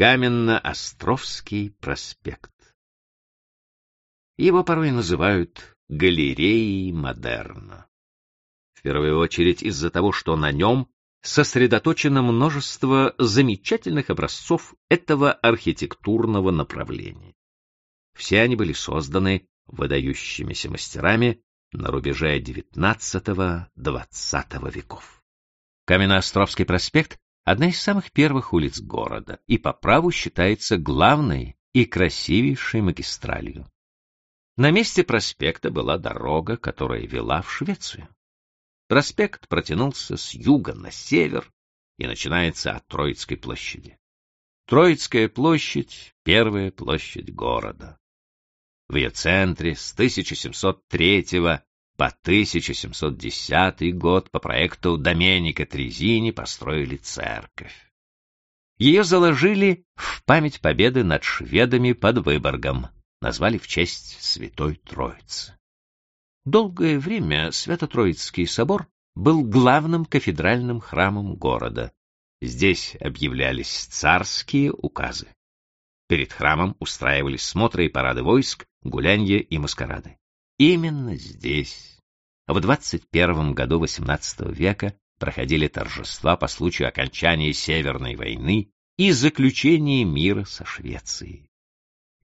Каменно-Островский проспект. Его порой называют галереей модерна. В первую очередь из-за того, что на нем сосредоточено множество замечательных образцов этого архитектурного направления. Все они были созданы выдающимися мастерами на рубеже XIX-XX веков. Каменноостровский проспект — одна из самых первых улиц города и по праву считается главной и красивейшей магистралью. На месте проспекта была дорога, которая вела в Швецию. Проспект протянулся с юга на север и начинается от Троицкой площади. Троицкая площадь — первая площадь города. В ее центре с 1703 по 1710 год по проекту Доменика Трезини построили церковь. Ее заложили в память победы над шведами под Выборгом, назвали в честь Святой Троицы. Долгое время Свято-Троицкий собор был главным кафедральным храмом города. Здесь объявлялись царские указы. Перед храмом устраивались смотры и парады войск, гулянья и маскарады. Именно здесь, в 21 году XVIII века, проходили торжества по случаю окончания Северной войны и заключения мира со Швецией.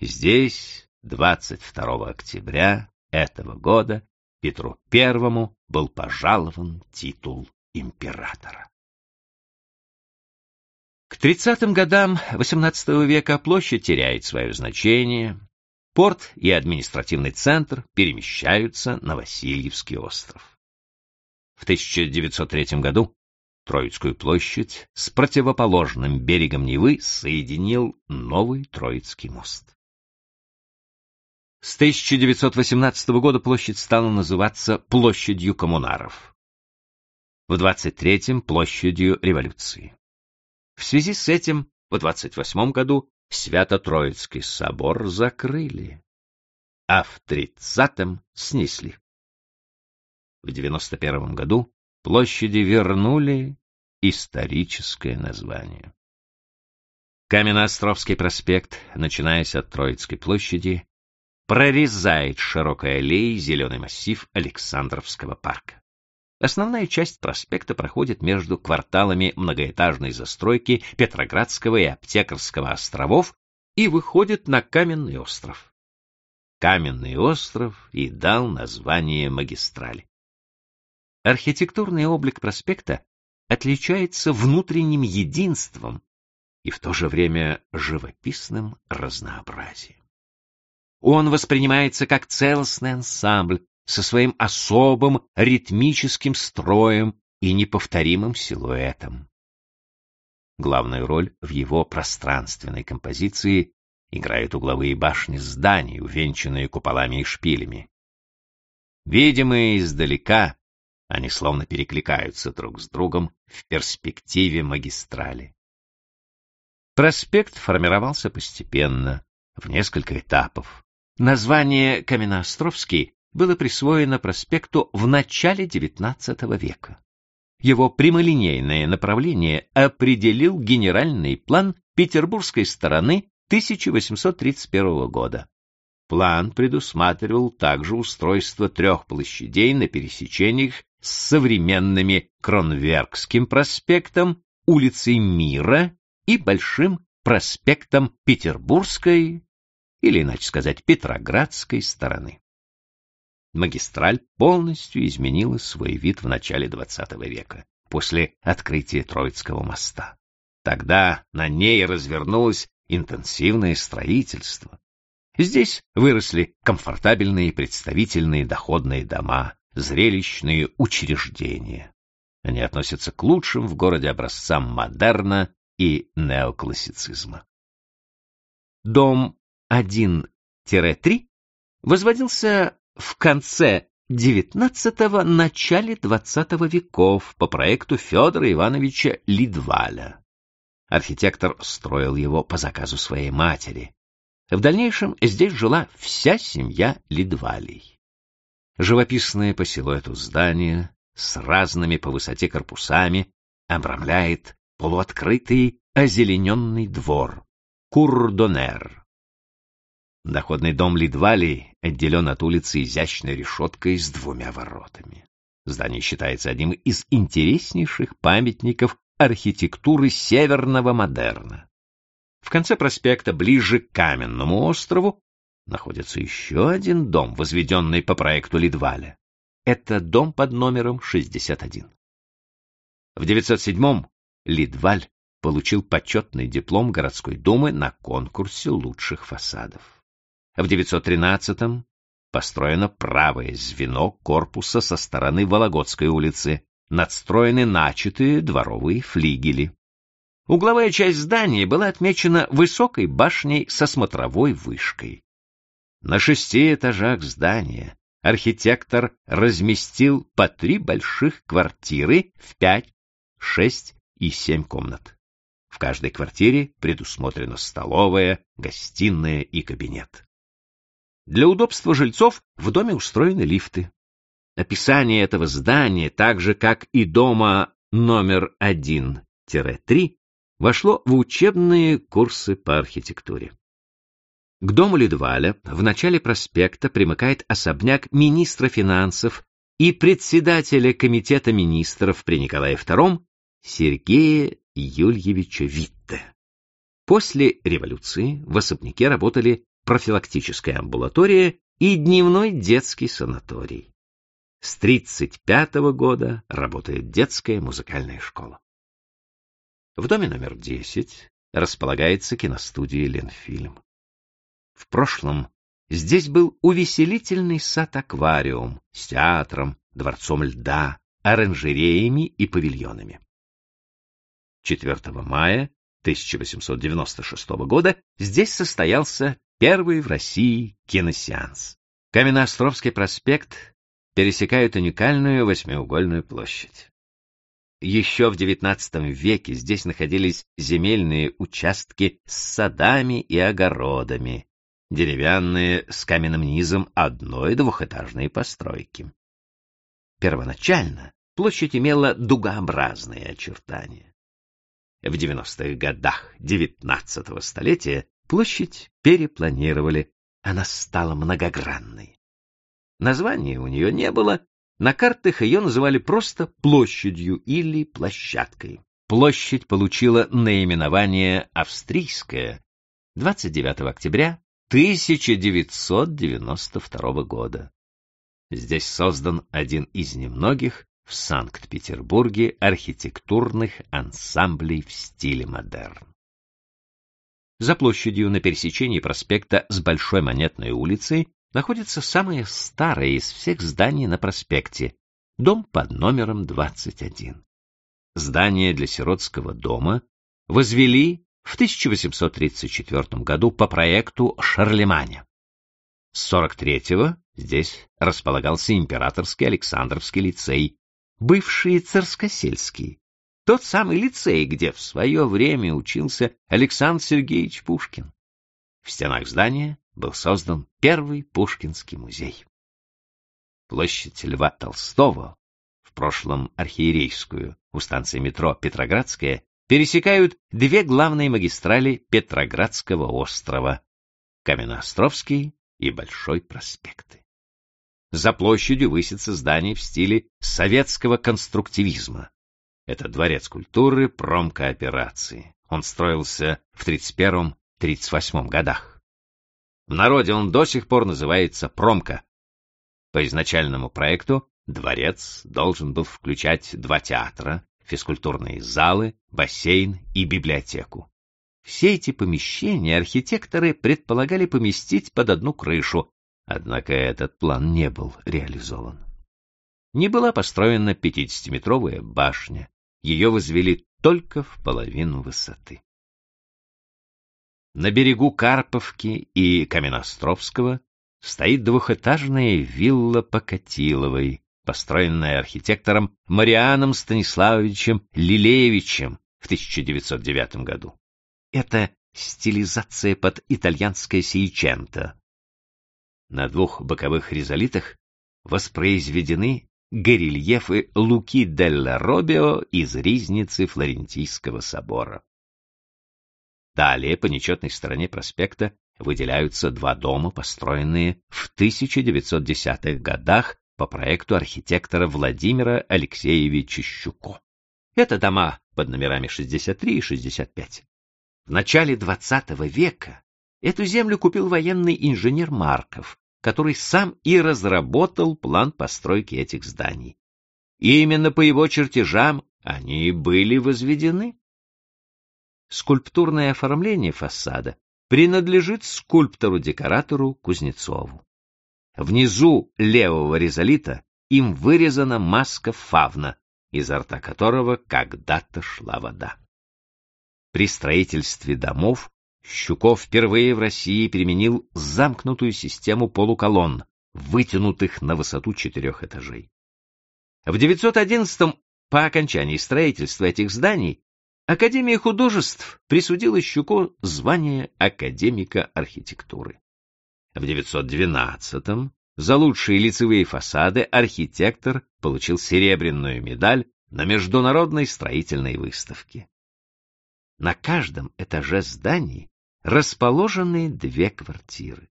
Здесь, 22 октября этого года, Петру I был пожалован титул императора. К 30-м годам XVIII века площадь теряет свое значение, порт и административный центр перемещаются на Васильевский остров. В 1903 году Троицкую площадь с противоположным берегом Невы соединил новый Троицкий мост. С 1918 года площадь стала называться площадью коммунаров. В 23-м — площадью революции. В связи с этим в 28 году Свято-Троицкий собор закрыли, а в 30-м снесли. В 91 году площади вернули историческое название. Каменноостровский проспект, начинаясь от Троицкой площади, прорезает широкой аллеей зеленый массив Александровского парка. Основная часть проспекта проходит между кварталами многоэтажной застройки Петроградского и Аптекарского островов и выходит на Каменный остров. Каменный остров и дал название магистрали. Архитектурный облик проспекта отличается внутренним единством и в то же время живописным разнообразием. Он воспринимается как целостный ансамбль со своим особым ритмическим строем и неповторимым силуэтом. Главную роль в его пространственной композиции играют угловые башни зданий, увенчанные куполами и шпилями. Видимые издалека, они словно перекликаются друг с другом в перспективе магистрали. Проспект формировался постепенно, в несколько этапов. Название Каменноостровский было присвоено проспекту в начале XIX века. Его прямолинейное направление определил генеральный план петербургской стороны 1831 года. План предусматривал также устройство трех площадей на пересечениях с современными Кронверкским проспектом, улицей Мира и Большим проспектом Петербургской или, иначе сказать, Петроградской стороны. Магистраль полностью изменила свой вид в начале XX века, после открытия Троицкого моста. Тогда на ней развернулось интенсивное строительство. Здесь выросли комфортабельные представительные доходные дома, зрелищные учреждения. Они относятся к лучшим в городе образцам модерна и неоклассицизма. Дом 1-3 возводился в конце XIX – начале XX веков по проекту Федора Ивановича Лидваля. Архитектор строил его по заказу своей матери. В дальнейшем здесь жила вся семья Лидвалей. Живописное по силуэту здание с разными по высоте корпусами обрамляет полуоткрытый озелененный двор, Курдонер. Доходный дом Лидвали отделен от улицы изящной решеткой с двумя воротами. Здание считается одним из интереснейших памятников архитектуры северного модерна. В конце проспекта, ближе к Каменному острову, находится еще один дом, возведенный по проекту Лидваля. Это дом под номером 61. В 907-м Лидваль получил почетный диплом городской думы на конкурсе лучших фасадов. В 913-м построено правое звено корпуса со стороны Вологодской улицы, надстроены начатые дворовые флигели. Угловая часть здания была отмечена высокой башней со смотровой вышкой. На шести этажах здания архитектор разместил по три больших квартиры в пять, шесть и семь комнат. В каждой квартире предусмотрена столовая, гостиная и кабинет. Для удобства жильцов в доме устроены лифты. Описание этого здания, так же как и дома номер 1-3, вошло в учебные курсы по архитектуре. К дому Ледваля в начале проспекта примыкает особняк министра финансов и председателя комитета министров при Николае II Сергея Юльевича Витте. После революции в особняке работали профилактическая амбулатория и дневной детский санаторий. С 1935 года работает детская музыкальная школа. В доме номер 10 располагается киностудия «Ленфильм». В прошлом здесь был увеселительный сад-аквариум с театром, дворцом льда, оранжереями и павильонами. 4 мая 1896 года здесь состоялся Первый в России киносеанс. Каменноостровский проспект пересекает уникальную восьмиугольную площадь. Еще в XIX веке здесь находились земельные участки с садами и огородами, деревянные с каменным низом одной двухэтажной постройки. Первоначально площадь имела дугообразные очертания. В 90-х годах XIX столетия Площадь перепланировали, она стала многогранной. Названия у нее не было, на картах ее называли просто площадью или площадкой. Площадь получила наименование «Австрийская» 29 октября 1992 года. Здесь создан один из немногих в Санкт-Петербурге архитектурных ансамблей в стиле модерн. За площадью на пересечении проспекта с Большой Монетной улицей находится самое старое из всех зданий на проспекте — дом под номером 21. Здание для сиротского дома возвели в 1834 году по проекту Шарлеманя. С 43-го здесь располагался императорский Александровский лицей, бывший царскосельский, тот самый лицей, где в свое время учился Александр Сергеевич Пушкин. В стенах здания был создан первый Пушкинский музей. Площадь Льва Толстого, в прошлом архиерейскую, у станции метро Петроградская, пересекают две главные магистрали Петроградского острова — Каменноостровский и Большой проспекты. За площадью высится здание в стиле советского конструктивизма, это дворец культуры промкооперации. Он строился в 31-38 годах. В народе он до сих пор называется промка. По изначальному проекту дворец должен был включать два театра, физкультурные залы, бассейн и библиотеку. Все эти помещения архитекторы предполагали поместить под одну крышу, однако этот план не был реализован. Не была построена 50-метровая башня, ее возвели только в половину высоты. На берегу Карповки и Каменостровского стоит двухэтажная вилла Покатиловой, построенная архитектором Марианом Станиславовичем Лилеевичем в 1909 году. Это стилизация под итальянское сейченто. На двух боковых ризолитах воспроизведены горельефы Луки делла Робио из Ризницы Флорентийского собора. Далее, по нечетной стороне проспекта, выделяются два дома, построенные в 1910-х годах по проекту архитектора Владимира Алексеевича Щуко. Это дома под номерами 63 и 65. В начале XX века эту землю купил военный инженер Марков, который сам и разработал план постройки этих зданий. И именно по его чертежам они были возведены. Скульптурное оформление фасада принадлежит скульптору-декоратору Кузнецову. Внизу левого резолита им вырезана маска фавна, изо рта которого когда-то шла вода. При строительстве домов Щуков впервые в России применил замкнутую систему полуколонн, вытянутых на высоту четырех этажей. В 911-м, по окончании строительства этих зданий, Академия художеств присудила Щуко звание академика архитектуры. В 912-м за лучшие лицевые фасады архитектор получил серебряную медаль на международной строительной выставке. На каждом этаже зданий расположены две квартиры.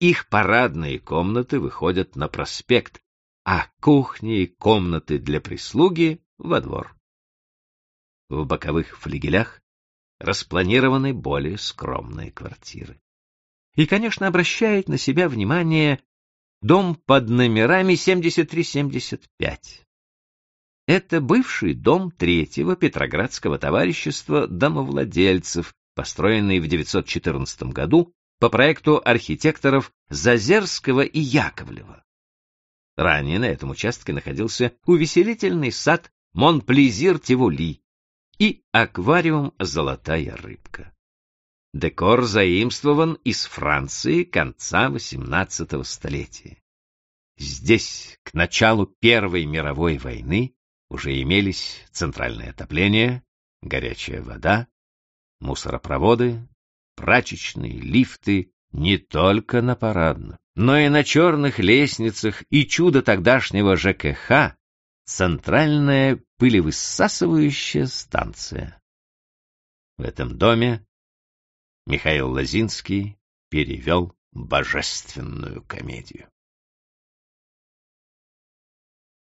Их парадные комнаты выходят на проспект, а кухни и комнаты для прислуги — во двор. В боковых флигелях распланированы более скромные квартиры. И, конечно, обращает на себя внимание дом под номерами 73-75. Это бывший дом третьего Петроградского товарищества домовладельцев, построенный в 914 году по проекту архитекторов Зазерского и Яковлева. Ранее на этом участке находился увеселительный сад Монплезир-Тивули и аквариум «Золотая рыбка». Декор заимствован из Франции конца XVIII столетия. Здесь к началу Первой мировой войны уже имелись центральное отопление, горячая вода, мусоропроводы, прачечные, лифты не только на парадном, но и на черных лестницах и чудо тогдашнего ЖКХ центральная пылевысасывающая станция. В этом доме Михаил Лозинский перевел божественную комедию.